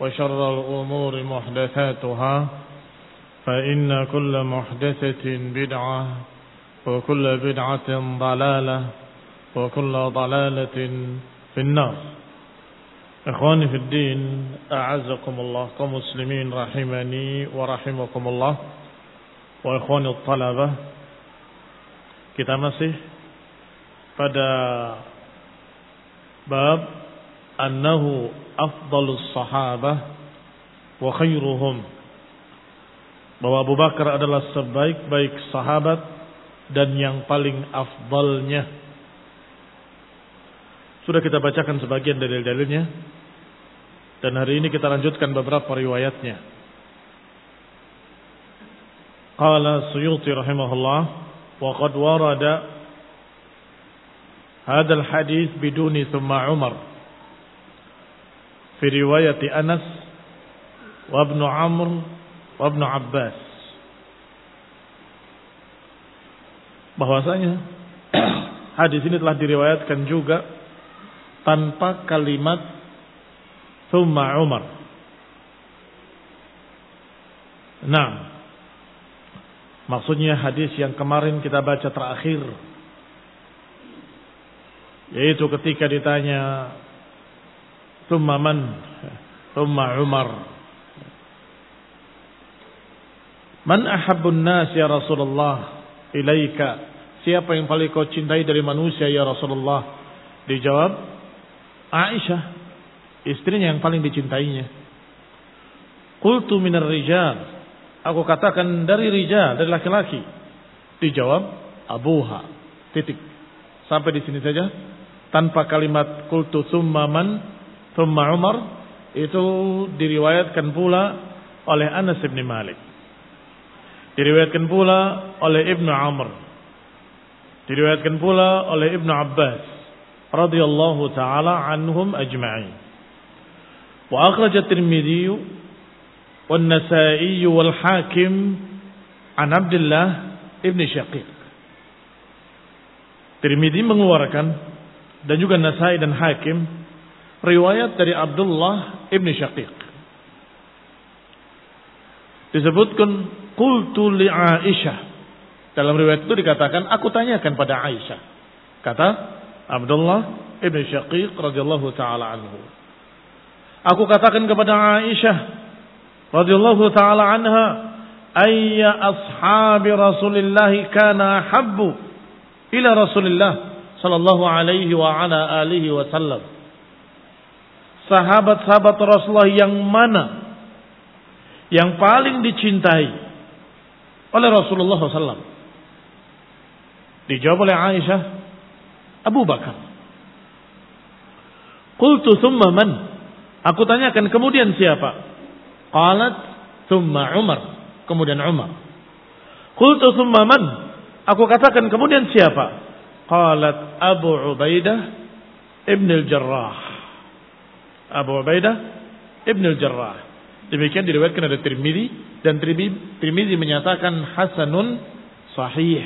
وشر الأمور محدثاتها فإن كل محدثة بدعة وكل بدعة ضلالة وكل ضلالة في النار. إخواني في الدين أعزكم الله كمسلمين رحمني ورحمكم الله. وإخواني الطلبة kita masih pada bab annahu afdalus sahabah wa khairuhum. Bahwa Abu Bakar adalah sebaik-baik sahabat dan yang paling afdalnya. Sudah kita bacakan sebagian dalil-dalilnya. Dan hari ini kita lanjutkan beberapa riwayatnya. Qala suyuti rahimahullah wa qad warada hadal hadis biduni thumma umar fi رواية Anas wa عمرو Amr wa Abbas bahwasanya hadis ini telah diriwayatkan juga tanpa kalimat thumma Umar. Nah, maksudnya hadis yang kemarin kita baca terakhir yaitu ketika ditanya thumma man? Thumma Umar. Man ahabbun nas ya Rasulullah? Ilaika. Siapa yang paling kau cintai dari manusia ya Rasulullah? Dijawab Aisyah istrinya yang paling dicintainya. Qultu minar rijal. Aku katakan dari rijal dari laki-laki. Dijawab abuha. Titik. Sampai di sini saja. Tanpa kalimat qultu thumma man thumma Umar itu diriwayatkan pula oleh Anas bin Malik Diriwayatkan pula oleh Ibnu Amr. Diriwayatkan pula oleh Ibnu Abbas radhiyallahu taala anhum ajma'in. Wa akhraj at-Tirmidzi wan Nasa'i wal Hakim an Abdullah ibn Syaqiq. Tirmidzi mengeluarkan dan juga Nasa'i dan Hakim riwayat dari Abdullah ibn Syaqiq. Disebutkan qultu li Aisyah. Dalam riwayat itu dikatakan aku tanyakan pada Aisyah. Kata Abdullah ibn Syaqiq radhiyallahu taala anhu. Aku katakan kepada Aisyah radhiyallahu taala anha, ayya ashabi Rasulillah kana habbu ila Rasulillah sallallahu alaihi wa ala alihi wasallam. Sahabat-sahabat Rasulullah yang mana yang paling dicintai oleh Rasulullah SAW. Dijawab oleh Aisyah Abu Bakar. Qultu thumma man? Aku tanyakan kemudian siapa? Qalat thumma Umar. Kemudian Umar. Qultu thumma man? Aku katakan kemudian siapa? Qalat Abu Ubaidah Ibn al-Jarrah. Abu Ubaidah Ibn al-Jarrah. Demikian diriwayatkan oleh Tirmidzi dan Tirmidzi menyatakan hasanun sahih.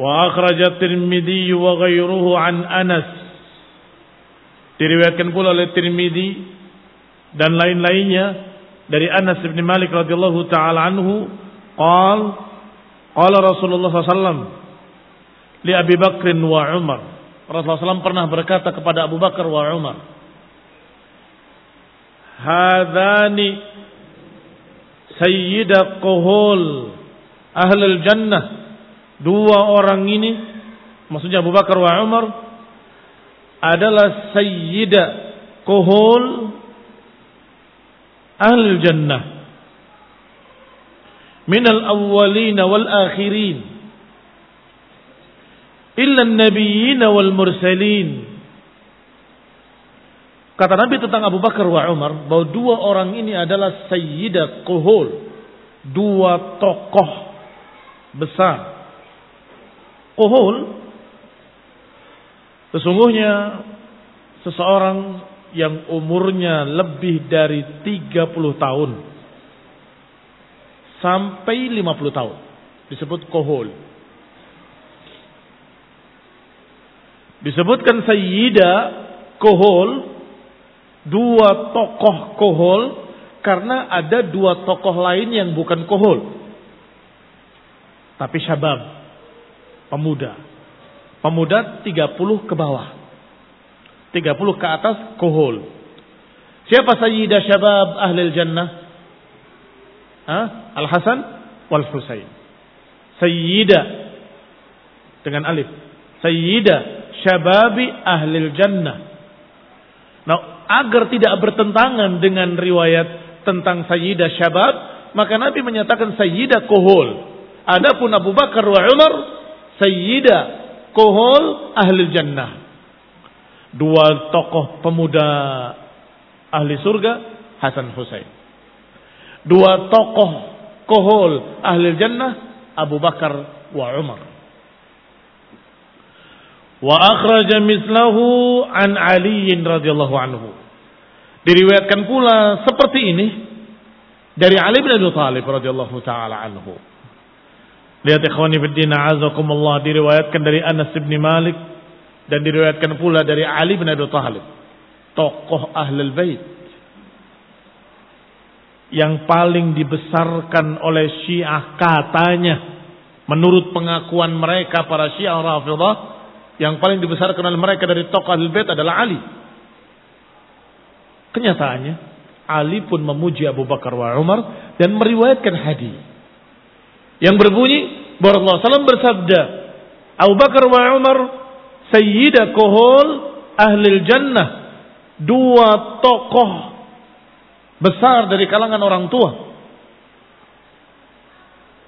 Wa akhraj Tirmidzi wa ghairuhu an Anas. Diriwayatkan pula oleh Tirmidzi dan lain-lainnya dari Anas bin Malik radhiyallahu taala anhu qal qala Rasulullah sallallahu li Abi Bakr wa Umar Rasulullah SAW pernah berkata kepada Abu Bakar wa Umar hadani sayyida quhul ahlul jannah. Dua orang ini maksudnya Abu Bakar wa Umar adalah sayyida quhul ahlul jannah. Minal awwalin wal akhirin illa an-nabiyyin wal mursalin Kata Nabi tentang Abu Bakar wa Umar bahwa dua orang ini adalah sayyidah kuhul. Dua tokoh besar. Kuhul sesungguhnya seseorang yang umurnya lebih dari 30 tahun sampai 50 tahun disebut kuhul. Disebutkan sayyidah kuhul dua tokoh kohol karena ada dua tokoh lain yang bukan kohol. Tapi syabab, pemuda. Pemuda 30 ke bawah. 30 ke atas kohol. Siapa sayyidah syabab ahli jannah? Al-Hasan wal Husain. Sayyidah dengan alif. Sayyidah syababi ahli jannah. Nah, agar tidak bertentangan dengan riwayat tentang Sayyidah Syabab, maka Nabi menyatakan Sayyidah Kohol. Adapun Abu Bakar wa Umar, Sayyidah Kohol Ahli Jannah. Dua tokoh pemuda ahli surga, Hasan Husain. Dua tokoh kohol ahli jannah, Abu Bakar wa Umar. Wa akhraja mislahu an Ali radhiyallahu anhu. Diriwayatkan pula seperti ini dari Ali bin Abi Thalib radhiyallahu taala anhu. Lihat ikhwani din azakumullah diriwayatkan dari Anas bin Malik dan diriwayatkan pula dari Ali bin Abi Thalib, tokoh Ahlul Bait yang paling dibesarkan oleh Syiah katanya menurut pengakuan mereka para Syiah Rafidhah yang paling dibesarkan oleh mereka dari tokoh Ahlul Bait adalah Ali. Kenyataannya, Ali pun memuji Abu Bakar wa Umar dan meriwayatkan hadis yang berbunyi bahwa SAW bersabda, Abu Bakar wa Umar sayyida kohol ahli jannah, dua tokoh besar dari kalangan orang tua.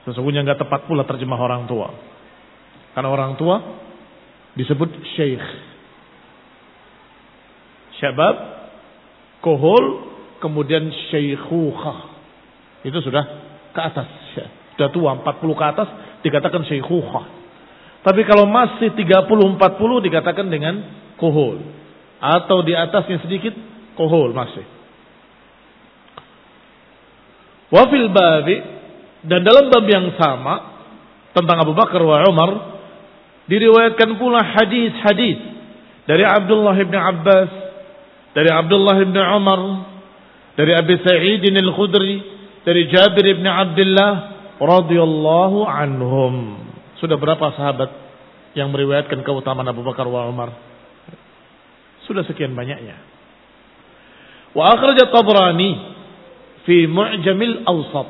Sesungguhnya nggak tepat pula terjemah orang tua. Karena orang tua disebut syekh. Syabab, kohol, kemudian syekhukhah. Itu sudah ke atas. Sudah tua, 40 ke atas dikatakan syekhukhah. Tapi kalau masih 30-40 dikatakan dengan kohol. Atau di atasnya sedikit, kohol masih. Wafil babi, dan dalam bab yang sama, tentang Abu Bakar wa Umar, Diriwayatkan pula hadis-hadis dari Abdullah bin Abbas, dari Abdullah bin Umar, dari Abi Sa'id al-Khudri, dari Jabir bin Abdullah radhiyallahu anhum. Sudah berapa sahabat yang meriwayatkan keutamaan Abu Bakar wa Umar? Sudah sekian banyaknya. Wa akhraj Tabrani fi Mu'jamil Awsat.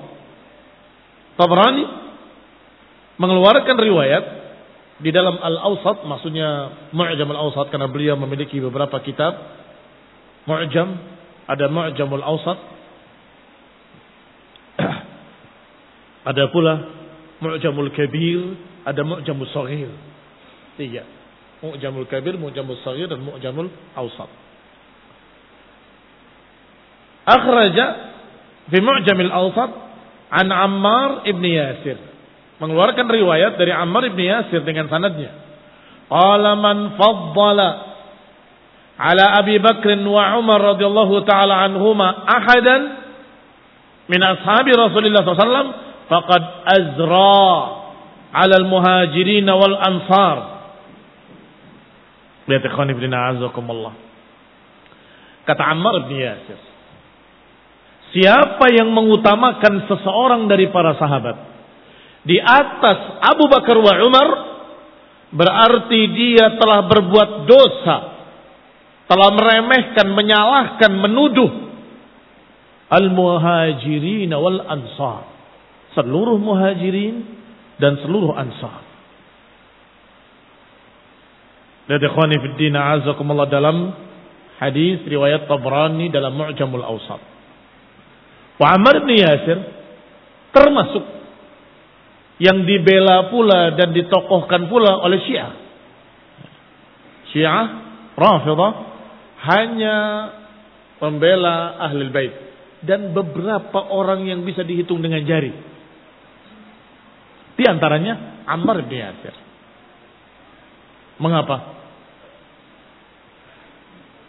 Tabrani mengeluarkan riwayat di dalam Al-Awsat maksudnya Mu'jam Al-Awsat karena beliau memiliki beberapa kitab Mu'jam ada Mu'jam Al-Awsat ada pula Mu'jamul Kabir, ada Mu'jamul Saghir. Tiga. Mu'jamul Kabir, Mu'jamul Saghir dan Mu'jamul Awsat. Akhraja fi Mu'jamil Awsat an Ammar ibn Yasir. Mengeluarkan riwayat dari Ammar ibn Yasir dengan sanadnya. Qala man faddala ala Abi Bakr wa Umar radhiyallahu taala anhuma ahadan min ashabi Rasulullah SAW faqad azra ala al-muhajirin wal ansar Lihat ikhwan ibn a'azakumullah. Kata Ammar bin Yasir. Siapa yang mengutamakan seseorang dari para sahabat di atas Abu Bakar wa Umar berarti dia telah berbuat dosa, telah meremehkan, menyalahkan, menuduh al-muhajirin wal ansar. Seluruh muhajirin dan seluruh ansar. Lihat ikhwani fiddin azakumullah dalam hadis riwayat Tabrani dalam Mu'jamul Awsat. Wa Ammar bin Yasir termasuk yang dibela pula dan ditokohkan pula oleh Syiah. Syiah Rafidah hanya membela ahli bait dan beberapa orang yang bisa dihitung dengan jari. Di antaranya Ammar bin Yasir. Mengapa?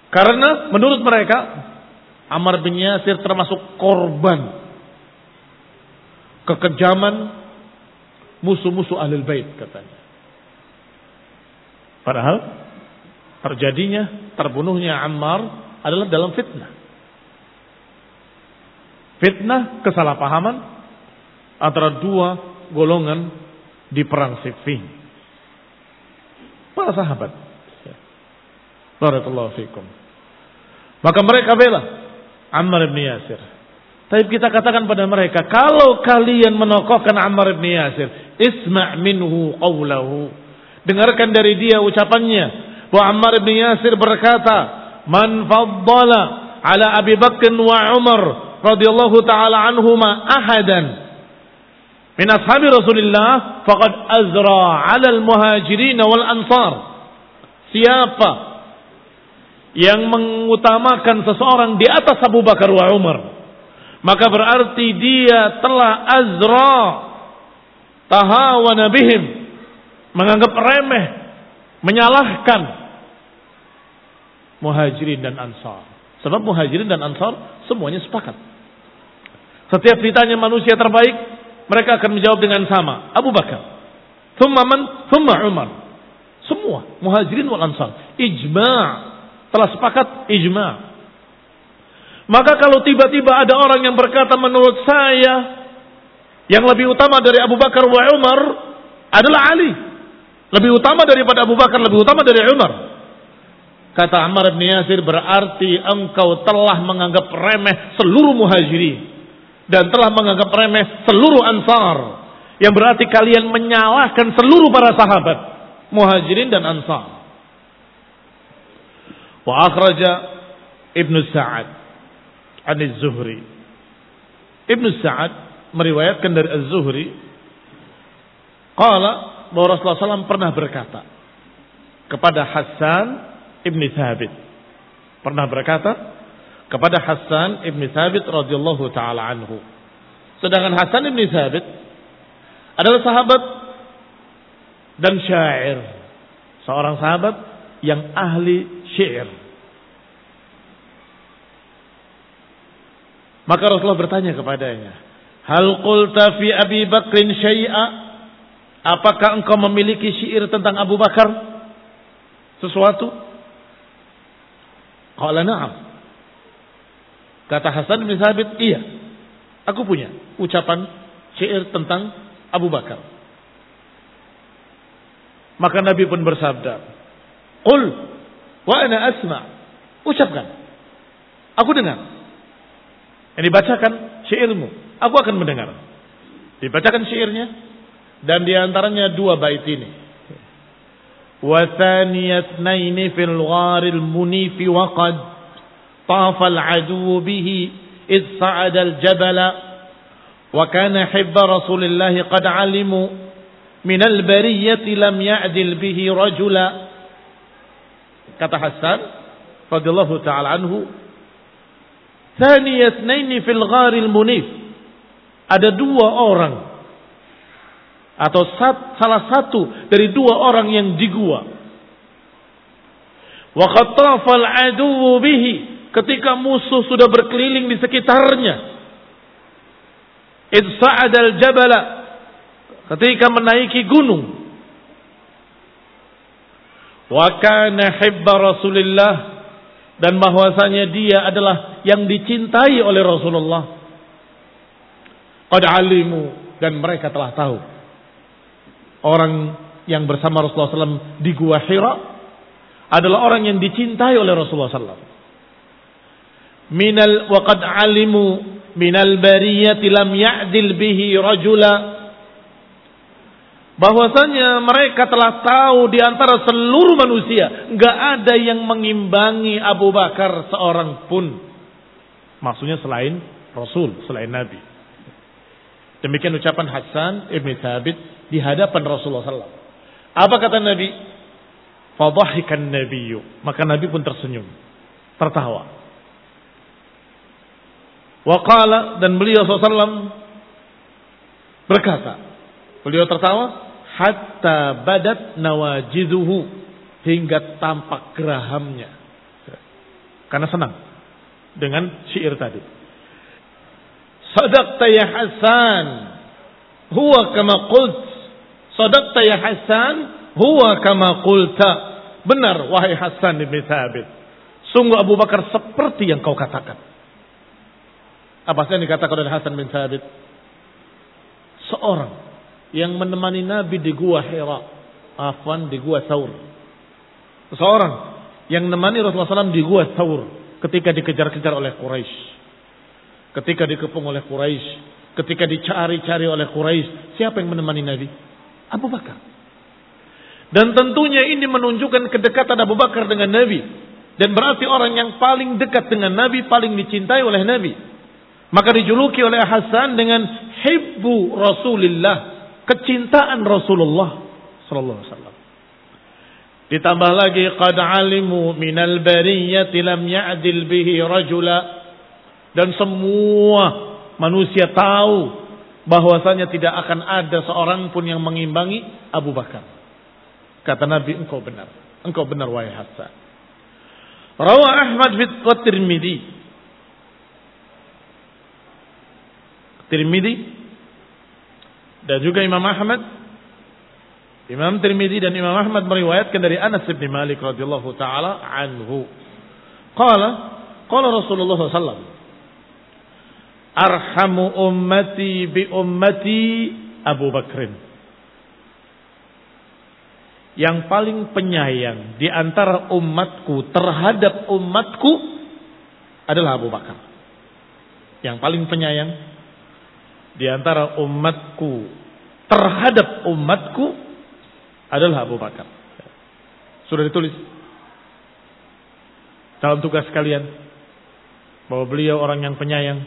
Karena menurut mereka Ammar bin Yasir termasuk korban kekejaman musuh-musuh ahlul bait katanya. Padahal terjadinya terbunuhnya Ammar adalah dalam fitnah. Fitnah kesalahpahaman antara dua golongan di perang Siffin. Para sahabat. Barakallahu fikum. Maka mereka bela Ammar bin Yasir. Tapi kita katakan pada mereka, kalau kalian menokohkan Ammar bin Yasir, isma' minhu qawlahu. Dengarkan dari dia ucapannya. Bahwa Ammar bin Yasir berkata, Man faddala ala Abi Bakr wa Umar radhiyallahu taala anhuma ahadan min ashabi Rasulullah faqad azra 'ala al-muhajirin wal ansar. Siapa yang mengutamakan seseorang di atas Abu Bakar wa Umar maka berarti dia telah azra tahawana bihim. Menganggap remeh menyalahkan muhajirin dan ansar. Sebab muhajirin dan ansar semuanya sepakat. Setiap ditanya manusia terbaik mereka akan menjawab dengan sama. Abu Bakar thumma man thumma Umar. Semua muhajirin wal ansar. Ijma' Telah sepakat ijma. Maka kalau tiba-tiba ada orang yang berkata menurut saya yang lebih utama dari Abu Bakar wa Umar adalah Ali. Lebih utama daripada Abu Bakar, lebih utama dari Umar. Kata Ammar bin Yasir berarti engkau telah menganggap remeh seluruh muhajirin dan telah menganggap remeh seluruh ansar. Yang berarti kalian menyalahkan seluruh para sahabat muhajirin dan ansar. Wa akhraja Ibn Sa'ad an Az-Zuhri. Ibn Sa'ad meriwayatkan dari Az-Zuhri qala bahwa Rasulullah SAW pernah berkata kepada Hasan Ibn Thabit. Pernah berkata kepada Hasan Ibn Thabit radhiyallahu taala anhu. Sedangkan Hasan Ibn Thabit adalah sahabat dan syair. Seorang sahabat yang ahli syair. Maka Rasulullah bertanya kepadanya, Hal qulta fi Abi Bakrin syai'a? Apakah engkau memiliki syair tentang Abu Bakar? Sesuatu? Qala na'am. Kata Hasan bin Sabit, iya. Aku punya ucapan syair tentang Abu Bakar. Maka Nabi pun bersabda, Qul wa ana asma. Ucapkan. Aku dengar. Yang dibacakan syairmu. Aku akan mendengar. Dibacakan syairnya. Dan diantaranya dua bait ini. وثانية اثنين في الغار المنيف وقد طاف العدو به إذ صعد الجبل Wa kana hibba Rasulillah qad alimu min al-bariyati lam ya'dil bihi rajula. Kata Hasan radhiyallahu taala anhu, "Thani ithnaini fil gharil munif." Ada dua orang atau sat, salah satu dari dua orang yang di gua. Wa khattafal adu bihi ketika musuh sudah berkeliling di sekitarnya. Id sa'adal jabala ketika menaiki gunung. Wa kana hibba Rasulillah dan bahwasanya dia adalah yang dicintai oleh Rasulullah. Qad alimu dan mereka telah tahu orang yang bersama Rasulullah SAW di Gua Hira adalah orang yang dicintai oleh Rasulullah SAW. Minal waqad alimu minal bariyati lam ya'dil bihi rajula bahwasanya mereka telah tahu di antara seluruh manusia nggak ada yang mengimbangi Abu Bakar seorang pun maksudnya selain Rasul selain Nabi demikian ucapan Hasan ibn Thabit di hadapan Rasulullah SAW. Apa kata Nabi? Fadahikan Nabiyu. Maka Nabi pun tersenyum. Tertawa. Waqala dan beliau SAW berkata. Beliau tertawa. Hatta badat nawajiduhu. Hingga tampak gerahamnya. Karena senang. Dengan syair tadi. Sadaqta ya Hasan. Huwa kama qult Sadaqta ya Hasan, huwa kama qulta. Benar wahai Hasan bin Thabit. Sungguh Abu Bakar seperti yang kau katakan. Apa yang dikatakan oleh Hasan bin Thabit? Seorang yang menemani Nabi di gua Hira, afwan di gua Thawr. Seorang yang menemani Rasulullah SAW di gua Thawr ketika dikejar-kejar oleh Quraisy. Ketika dikepung oleh Quraisy, ketika dicari-cari oleh Quraisy, siapa yang menemani Nabi? Abu Bakar. Dan tentunya ini menunjukkan kedekatan Abu Bakar dengan Nabi. Dan berarti orang yang paling dekat dengan Nabi, paling dicintai oleh Nabi. Maka dijuluki oleh Hasan dengan hibbu Rasulillah. Kecintaan Rasulullah sallallahu alaihi wasallam. Ditambah lagi qad alimu minal bariyati lam ya'dil bihi rajula dan semua manusia tahu bahwasanya tidak akan ada seorang pun yang mengimbangi Abu Bakar. Kata Nabi, engkau benar. Engkau benar wahai Hasan. Rawa Ahmad fit Tirmidzi. Tirmidzi dan juga Imam Ahmad Imam Tirmidzi dan Imam Ahmad meriwayatkan dari Anas bin Malik radhiyallahu taala anhu. Qala qala Rasulullah sallallahu arhamu ummati bi ummati Abu Bakrin. Yang paling penyayang di antara umatku terhadap umatku adalah Abu Bakar. Yang paling penyayang di antara umatku terhadap umatku adalah Abu Bakar. Sudah ditulis dalam tugas kalian bahwa beliau orang yang penyayang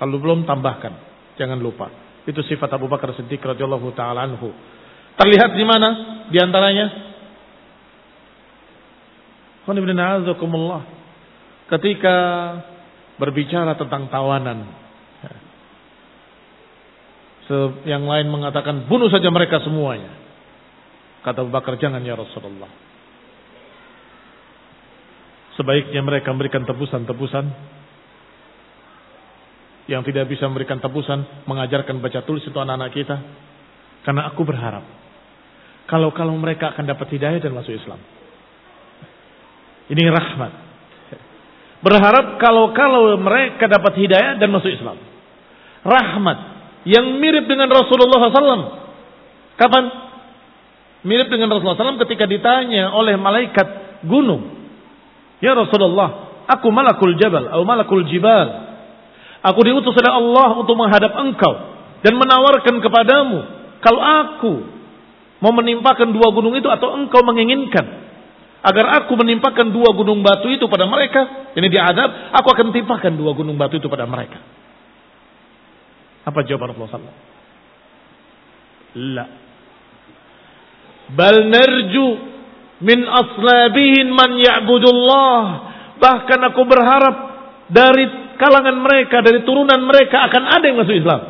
kalau belum tambahkan, jangan lupa. Itu sifat Abu Bakar Siddiq radhiyallahu taala anhu. Terlihat di mana? Di antaranya ketika berbicara tentang tawanan. Yang lain mengatakan bunuh saja mereka semuanya. Kata Abu Bakar jangan ya Rasulullah. Sebaiknya mereka memberikan tebusan-tebusan yang tidak bisa memberikan tebusan mengajarkan baca tulis itu anak-anak kita. Karena aku berharap kalau kalau mereka akan dapat hidayah dan masuk Islam. Ini rahmat. Berharap kalau kalau mereka dapat hidayah dan masuk Islam. Rahmat yang mirip dengan Rasulullah SAW. Kapan? Mirip dengan Rasulullah SAW ketika ditanya oleh malaikat gunung. Ya Rasulullah, aku malakul jabal atau malakul jibal. Aku diutus oleh Allah untuk menghadap engkau dan menawarkan kepadamu kalau aku mau menimpakan dua gunung itu atau engkau menginginkan agar aku menimpakan dua gunung batu itu pada mereka ini diadab aku akan timpakan dua gunung batu itu pada mereka Apa jawaban Rasulullah SAW? La. Bal narju min aslabihin man ya'budullah. Bahkan aku berharap dari kalangan mereka, dari turunan mereka akan ada yang masuk Islam.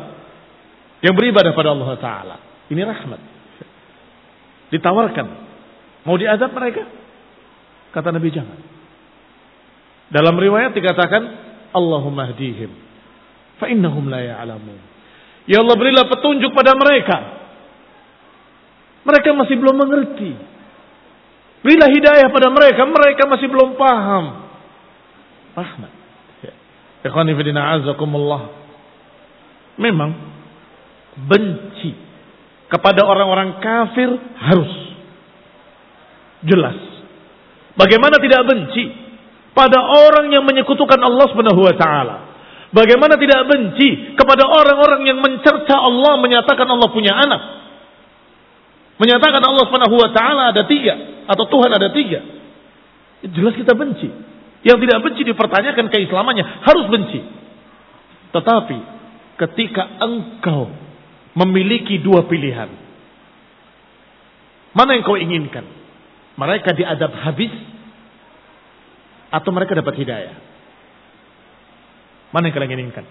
Yang beribadah pada Allah Ta'ala. Ini rahmat. Ditawarkan. Mau diazab mereka? Kata Nabi jangan. Dalam riwayat dikatakan, Allahumma hdihim. Fa innahum la ya'lamun. Ya Allah berilah petunjuk pada mereka. Mereka masih belum mengerti. Berilah hidayah pada mereka. Mereka masih belum paham. Rahmat. Ikhwani fidina azakumullah. Memang benci kepada orang-orang kafir harus jelas. Bagaimana tidak benci pada orang yang menyekutukan Allah Subhanahu wa taala? Bagaimana tidak benci kepada orang-orang yang mencerca Allah menyatakan Allah punya anak? Menyatakan Allah Subhanahu wa taala ada tiga atau Tuhan ada tiga. Jelas kita benci. Yang tidak benci dipertanyakan keislamannya harus benci. Tetapi ketika engkau memiliki dua pilihan. Mana yang kau inginkan? Mereka diadab habis atau mereka dapat hidayah? Mana yang kalian inginkan?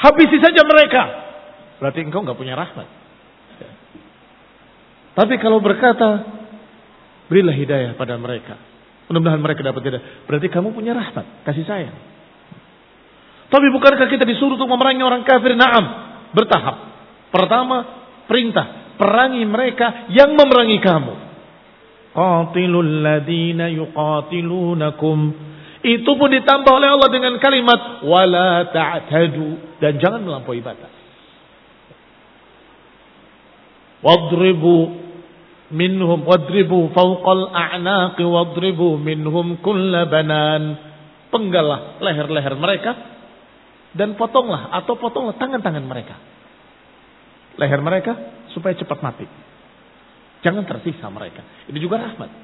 Habisi saja mereka. Berarti engkau nggak punya rahmat. Tapi kalau berkata, berilah hidayah pada mereka. Mudah-mudahan mereka dapat tidak. Berarti kamu punya rahmat, kasih sayang. Tapi bukankah kita disuruh untuk memerangi orang kafir? Naam, bertahap. Pertama, perintah, perangi mereka yang memerangi kamu. Qatilul ladina yuqatilunakum. Itu pun ditambah oleh Allah dengan kalimat wala ta'tadu dan jangan melampaui batas. Wadribu minhum wadribu fawqal a'naqi wadribu minhum kulla banan. Penggalah leher-leher mereka dan potonglah atau potonglah tangan-tangan mereka. Leher mereka supaya cepat mati. Jangan tersisa mereka. Ini juga rahmat.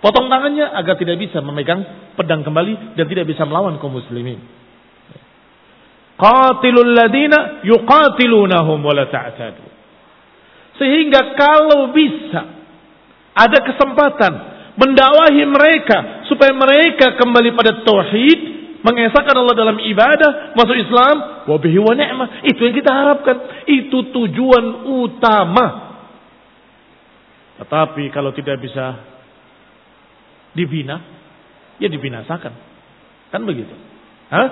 Potong tangannya agar tidak bisa memegang pedang kembali dan tidak bisa melawan kaum muslimin. Qatilul ladina yuqatilunahum wa la ta'tadu. Sehingga kalau bisa ada kesempatan mendakwahi mereka supaya mereka kembali pada tauhid, mengesahkan Allah dalam ibadah, masuk Islam, wabihi wa ni'mah. Itu yang kita harapkan. Itu tujuan utama. Tetapi kalau tidak bisa dibina, ya dibinasakan. Kan begitu. Hah?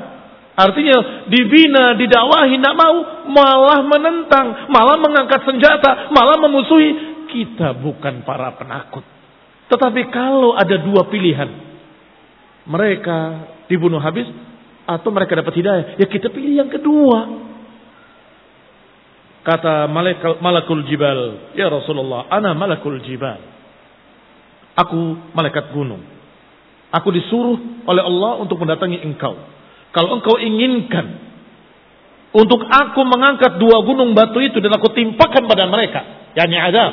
Artinya dibina, didakwahi, tidak mau, malah menentang, malah mengangkat senjata, malah memusuhi. Kita bukan para penakut. Tetapi kalau ada dua pilihan, mereka dibunuh habis atau mereka dapat hidayah, ya kita pilih yang kedua. Kata malakul jibal, ya Rasulullah, ana malakul jibal. Aku malaikat gunung. Aku disuruh oleh Allah untuk mendatangi engkau. Kalau engkau inginkan untuk aku mengangkat dua gunung batu itu dan aku timpakan pada mereka, yakni ada,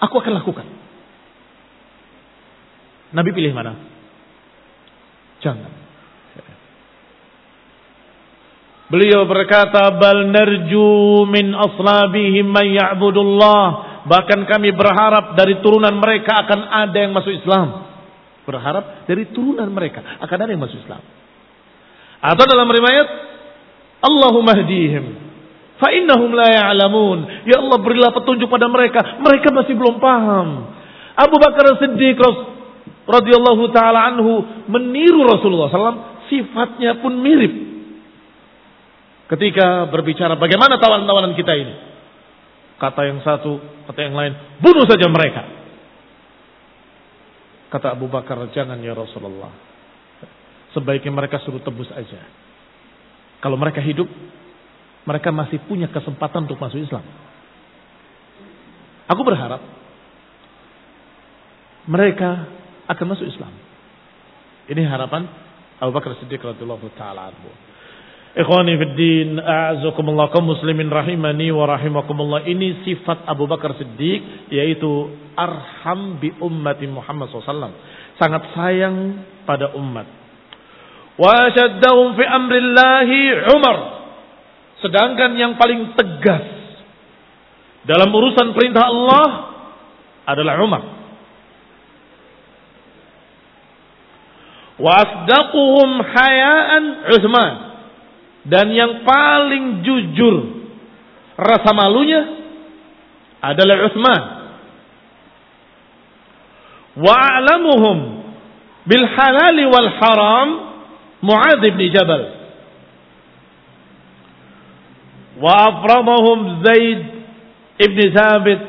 aku akan lakukan. Nabi pilih mana? Jangan. Beliau berkata, "Bal narju min aslabihim man ya'budullah." Bahkan kami berharap dari turunan mereka akan ada yang masuk Islam. Berharap dari turunan mereka akan ada yang masuk Islam. Atau dalam riwayat Allahumma hdihim fa innahum la ya'lamun. Ya Allah berilah petunjuk pada mereka, mereka masih belum paham. Abu Bakar Siddiq radhiyallahu taala anhu meniru Rasulullah SAW, sifatnya pun mirip. Ketika berbicara bagaimana tawanan-tawanan kita ini. Kata yang satu, kata yang lain, bunuh saja mereka. Kata Abu Bakar, jangan ya Rasulullah. Sebaiknya mereka suruh tebus aja. Kalau mereka hidup, mereka masih punya kesempatan untuk masuk Islam. Aku berharap mereka akan masuk Islam. Ini harapan Abu Bakar Siddiq radhiyallahu taala anhu. Ikhwani fid din, a'azakumullah kaum muslimin rahimani wa rahimakumullah. Ini sifat Abu Bakar Siddiq yaitu arham bi ummati Muhammad SAW. Sangat sayang pada umat. Wa ashaddahum fi amrillahi Umar. Sedangkan yang paling tegas dalam urusan perintah Allah adalah Umar. Wa asdaquhum hayaan Utsman. Dan yang paling jujur rasa malunya adalah Utsman. Wa a'lamuhum bil halal wal haram Muadz bin Jabal. Wa afradahum Zaid ibn Thabit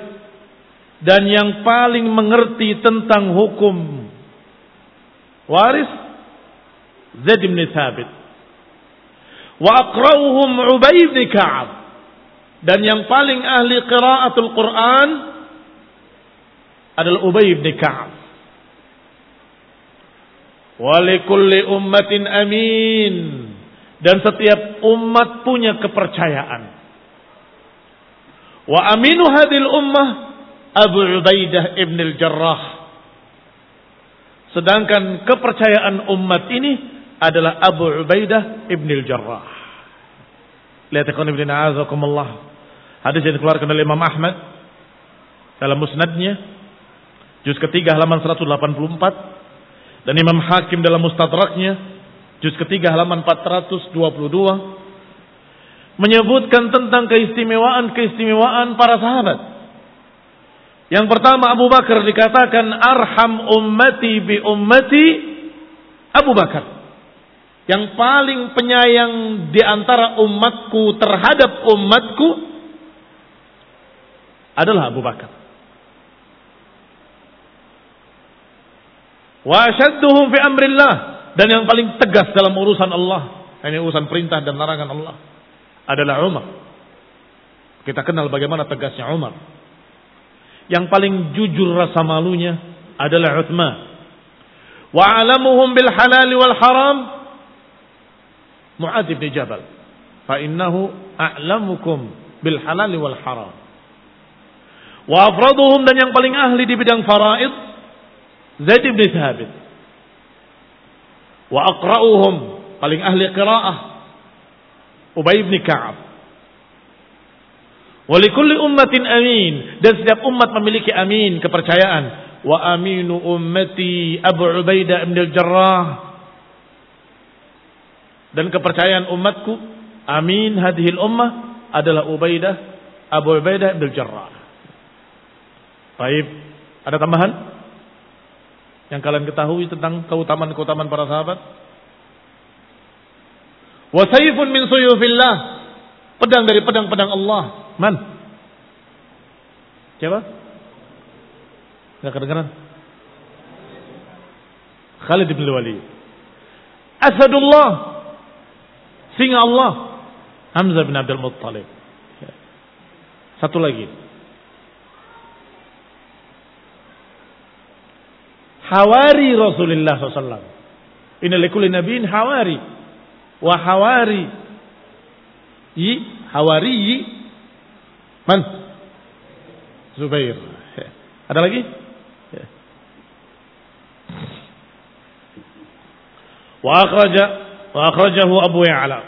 dan yang paling mengerti tentang hukum waris Zaid bin Thabit. Wa aqra'uhum Ubay bin Ka'ab. Dan yang paling ahli qiraatul Quran adalah Ubay bin Ka'ab. Wa likulli ummatin amin. Dan setiap umat punya kepercayaan. Wa aminu hadil ummah Abu Ubaidah ibn al-Jarrah. Sedangkan kepercayaan umat ini adalah Abu Ubaidah ibn al-Jarrah. Lihat ikhwan ibn a'azakumullah. Hadis yang dikeluarkan oleh Imam Ahmad dalam musnadnya. Juz ketiga halaman 184. Dan Imam Hakim dalam mustadraknya Juz ketiga halaman 422 menyebutkan tentang keistimewaan-keistimewaan para sahabat. Yang pertama Abu Bakar dikatakan arham ummati bi ummati Abu Bakar. Yang paling penyayang di antara umatku terhadap umatku adalah Abu Bakar. Wa ashadduhum fi amrillah dan yang paling tegas dalam urusan Allah, ini urusan perintah dan larangan Allah, adalah Umar. Kita kenal bagaimana tegasnya Umar. Yang paling jujur rasa malunya adalah Uthman. Wa alamuhum bil halal wal haram Mu'adz bin Jabal. Fa innahu a'lamukum bil halal wal haram. Wa afraduhum dan yang paling ahli di bidang faraid Zaid bin Thabit. Wa aqra'uhum paling ahli qiraah Ubay bin Ka'ab. Wa likulli ummatin amin dan setiap umat memiliki amin kepercayaan. Wa aminu ummati Abu Ubaidah bin Al-Jarrah. Dan kepercayaan umatku amin hadhil ummah adalah Ubaidah Abu Ubaidah bin Al-Jarrah. Baik, ada tambahan? yang kalian ketahui tentang keutamaan-keutamaan para sahabat? Wa sayfun min suyufillah. Pedang dari pedang-pedang Allah. Man? Siapa? Enggak kedengaran? Khalid bin Walid. Asadullah. Singa Allah. Hamzah bin Abdul Muttalib. Satu lagi. hawari Rasulullah SAW. Inna likulli nabiin hawari. Wa hawari. Yi, hawari yi. Man? Zubair. Ada lagi? Wa akhraja wa akhrajahu Abu Ya'la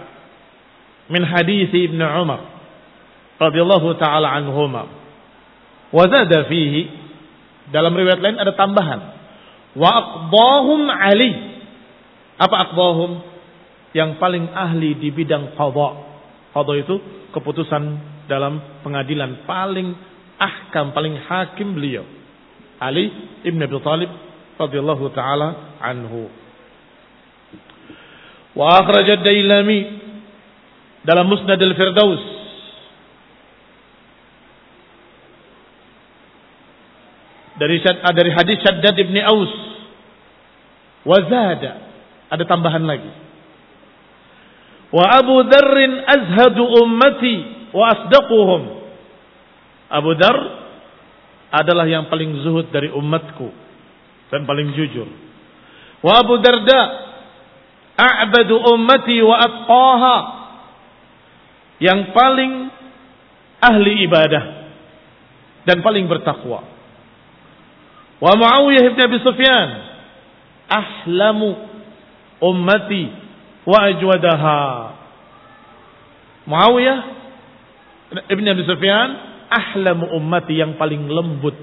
min hadis Ibn Umar radhiyallahu taala anhuma. Wa zada fihi dalam riwayat lain ada tambahan Wa aqdahum ali. Apa aqdahum? Yang paling ahli di bidang qadha. Qadha itu keputusan dalam pengadilan paling ahkam, paling hakim beliau. Ali ibn Abi Talib radhiyallahu taala anhu. Wa akhraj ad-Dailami dalam Musnad al-Firdaus. Dari dari hadis Shaddad ibn Aus. Wazada ada tambahan lagi. Wa Abu Dzarrin azhadu ummati wa asdaquhum. Abu Dzar adalah yang paling zuhud dari umatku. Dan paling jujur. Wa Abu Darda a'badu ummati wa atqaha yang paling ahli ibadah dan paling bertakwa Wa Muawiyah bin Abi Sufyan ahlamu ummati wa ajwadaha. Muawiyah Ibn Abi Sufyan ahlamu ummati yang paling lembut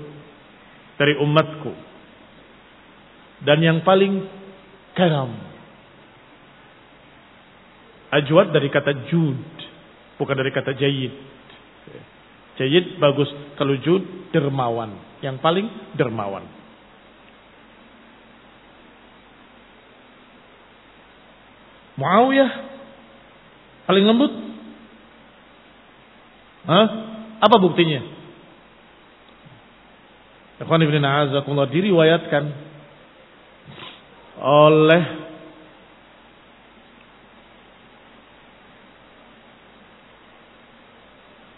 dari umatku dan yang paling karam. Ajwad dari kata jud, bukan dari kata jayid. Jayid bagus, kalau jud dermawan, yang paling dermawan. Muawiyah paling lembut. Hah? Apa buktinya? Ikhwan ibn diriwayatkan oleh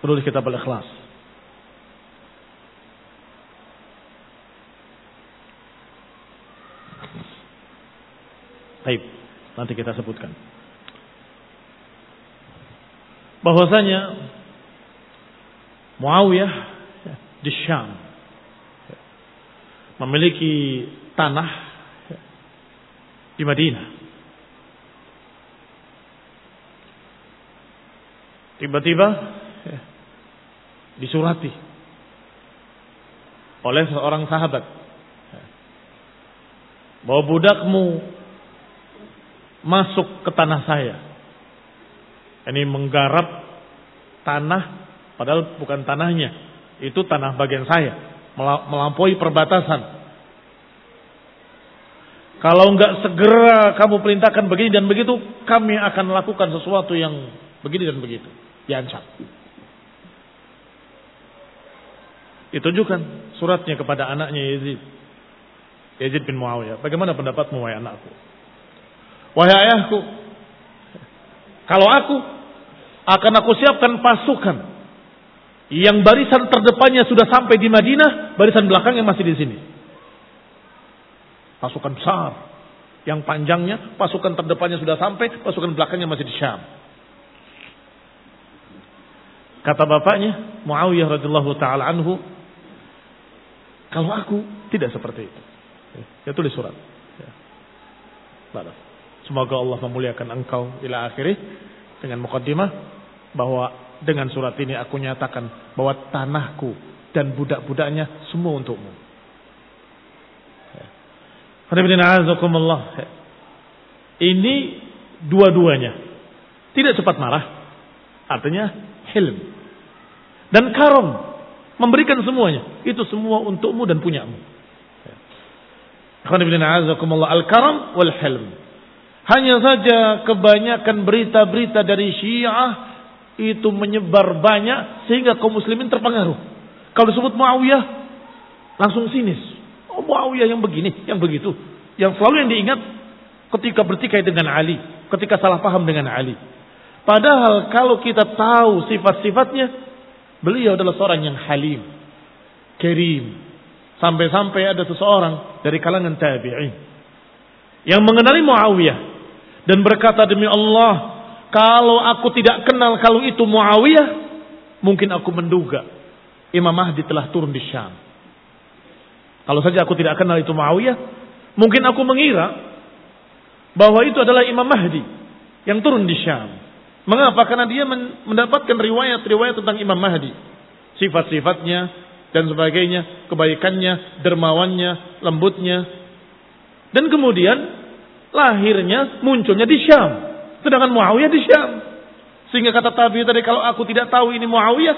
penulis kitab al-ikhlas. Baik. Nanti kita sebutkan. Bahwasanya Muawiyah di Syam memiliki tanah di Madinah. Tiba-tiba disurati oleh seorang sahabat bahwa budakmu masuk ke tanah saya. Ini menggarap tanah padahal bukan tanahnya. Itu tanah bagian saya. Melampaui perbatasan. Kalau enggak segera kamu perintahkan begini dan begitu, kami akan melakukan sesuatu yang begini dan begitu. Diancam. Ditujukan suratnya kepada anaknya Yazid. Yazid bin Muawiyah. Bagaimana pendapatmu wahai anakku? Wahai ayahku, kalau aku akan aku siapkan pasukan yang barisan terdepannya sudah sampai di Madinah, barisan belakangnya masih di sini. Pasukan besar yang panjangnya, pasukan terdepannya sudah sampai, pasukan belakangnya masih di Syam. Kata bapaknya, Muawiyah radhiyallahu taala anhu, kalau aku tidak seperti itu. Ya tulis surat. Ya. Semoga Allah memuliakan engkau ila akhirih dengan mukaddimah bahwa dengan surat ini aku nyatakan bahwa tanahku dan budak-budaknya semua untukmu. Ini dua-duanya. Tidak cepat marah. Artinya hilm. Dan karom. Memberikan semuanya. Itu semua untukmu dan punyamu. Al-karam wal hilm. Hanya saja kebanyakan berita-berita dari Syiah itu menyebar banyak sehingga kaum muslimin terpengaruh. Kalau disebut Muawiyah langsung sinis. Oh Muawiyah yang begini, yang begitu. Yang selalu yang diingat ketika bertikai dengan Ali, ketika salah paham dengan Ali. Padahal kalau kita tahu sifat-sifatnya, beliau adalah seorang yang halim, kerim. Sampai-sampai ada seseorang dari kalangan tabi'in yang mengenali Muawiyah dan berkata demi Allah, kalau aku tidak kenal kalau itu Muawiyah, mungkin aku menduga Imam Mahdi telah turun di Syam. Kalau saja aku tidak kenal itu Muawiyah, mungkin aku mengira bahwa itu adalah Imam Mahdi yang turun di Syam. Mengapa? Karena dia mendapatkan riwayat-riwayat tentang Imam Mahdi. Sifat-sifatnya dan sebagainya, kebaikannya, dermawannya, lembutnya. Dan kemudian lahirnya munculnya di Syam. Sedangkan Muawiyah di Syam. Sehingga kata Tabi tadi kalau aku tidak tahu ini Muawiyah,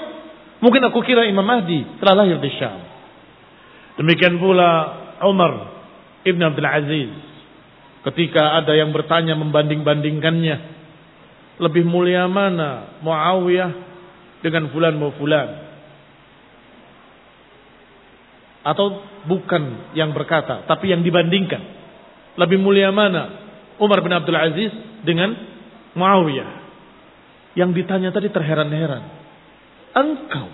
mungkin aku kira Imam Mahdi telah lahir di Syam. Demikian pula Umar Ibn Abdul Aziz. Ketika ada yang bertanya membanding-bandingkannya. Lebih mulia mana Muawiyah dengan fulan mau fulan. Atau bukan yang berkata, tapi yang dibandingkan. Lebih mulia mana? Umar bin Abdul Aziz dengan Muawiyah. Yang ditanya tadi terheran-heran. Engkau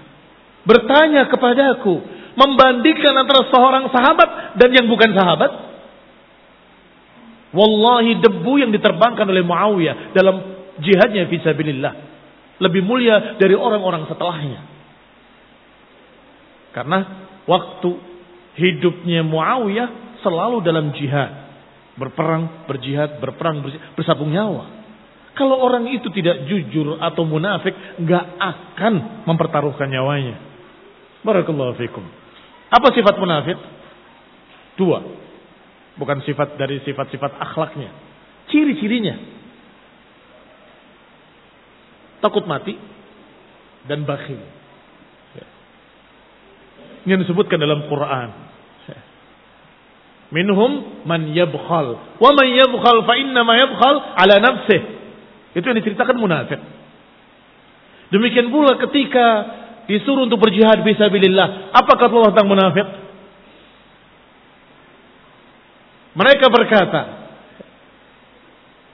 bertanya kepadaku membandingkan antara seorang sahabat dan yang bukan sahabat? Wallahi debu yang diterbangkan oleh Muawiyah dalam jihadnya fisabilillah lebih mulia dari orang-orang setelahnya. Karena waktu hidupnya Muawiyah selalu dalam jihad. Berperang, berjihad, berperang, bersabung nyawa. Kalau orang itu tidak jujur atau munafik, nggak akan mempertaruhkan nyawanya. Barakallahu fikum. Apa sifat munafik? Dua. Bukan sifat dari sifat-sifat akhlaknya. Ciri-cirinya. Takut mati dan bakhil. Ini yang disebutkan dalam Quran. Minhum man yabkhal. Wa man yabkhal fa innama yabkhal ala nafsih. Itu yang diceritakan munafik. Demikian pula ketika disuruh untuk berjihad fisabilillah, apa kata Allah tentang munafik? Mereka berkata,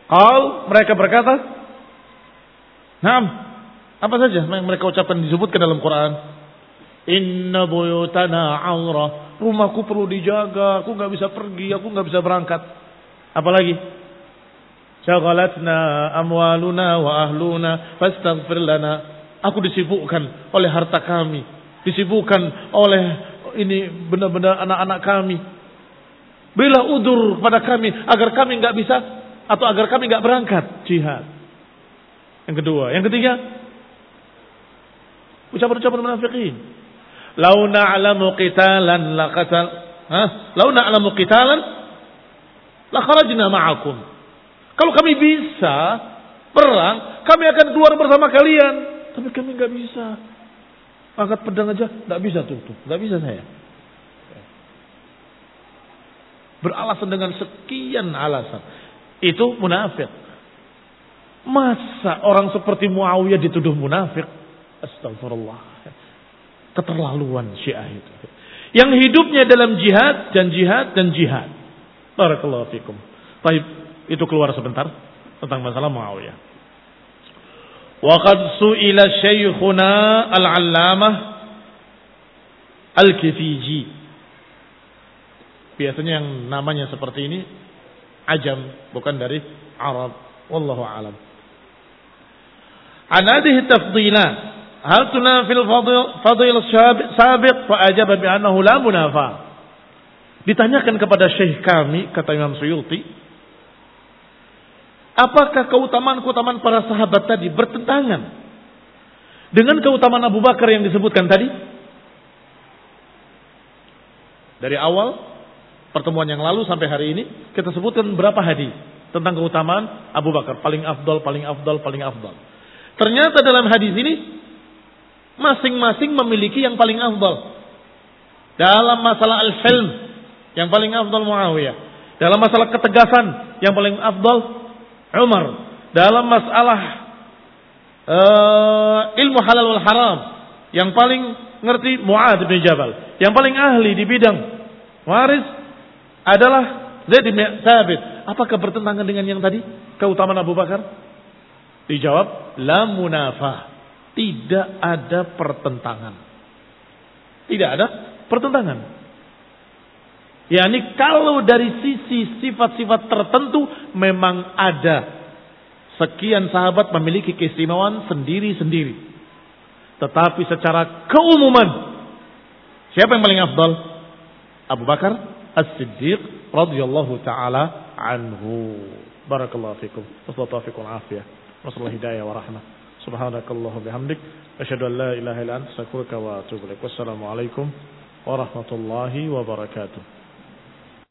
Qal mereka berkata, Naam, apa saja yang mereka ucapkan disebutkan dalam Quran? Inna buyutana aurah. Rumahku perlu dijaga, aku nggak bisa pergi, aku nggak bisa berangkat. Apalagi? Syaghalatna amwaluna wa ahluna fastaghfir lana. Aku disibukkan oleh harta kami, disibukkan oleh ini benar-benar anak-anak kami. Bila udur kepada kami agar kami nggak bisa atau agar kami nggak berangkat jihad. Yang kedua, yang ketiga, ucapan-ucapan munafikin. Lau na'lamu qitalan laqatal, ha? Lau na'lamu qitalan la kharajna ma'akum. Kalau kami bisa perang, kami akan keluar bersama kalian. Tapi kami nggak bisa. Angkat pedang aja nggak bisa tuh, tuh. nggak bisa saya. Beralasan dengan sekian alasan. Itu munafik. Masa orang seperti Muawiyah dituduh munafik? Astagfirullah. Keterlaluan syiah itu. Yang hidupnya dalam jihad dan jihad dan jihad. Barakallahu fikum. Baik, itu keluar sebentar tentang masalah Muawiyah. Waqad su'ila syaikhuna al-allamah al-kifiji. Biasanya yang namanya seperti ini ajam, bukan dari Arab. Wallahu alam. An hadhihi tafdilat hal tunafil fadil sabiq fa ajaba bi annahu la munafa. Ditanyakan kepada syekh kami kata Imam Suyuti Apakah keutamaan-keutamaan para sahabat tadi bertentangan dengan keutamaan Abu Bakar yang disebutkan tadi? Dari awal pertemuan yang lalu sampai hari ini kita sebutkan berapa hadis tentang keutamaan Abu Bakar paling afdal, paling afdal, paling afdal. Ternyata dalam hadis ini masing-masing memiliki yang paling afdal. Dalam masalah al-film yang paling afdal Muawiyah. Dalam masalah ketegasan yang paling afdal Umar dalam masalah uh, ilmu halal wal haram yang paling ngerti Muad bin Jabal, yang paling ahli di bidang waris adalah Zaid bin Thabit. Apakah bertentangan dengan yang tadi keutamaan Abu Bakar? Dijawab, la munafah. Tidak ada pertentangan. Tidak ada pertentangan. yakni kalau dari sisi sifat-sifat tertentu memang ada sekian sahabat memiliki keistimewaan sendiri-sendiri. Tetapi secara keumuman siapa yang paling afdal? Abu Bakar As-Siddiq radhiyallahu taala anhu. Barakallahu fikum. Wassalatu fikum afiyah. Wasallallahu hidayah wa rahmah. Subhanakallahu bihamdik asyhadu an la ilaha anta astaghfiruka wa atubu ilaik. Wassalamu alaikum warahmatullahi wabarakatuh.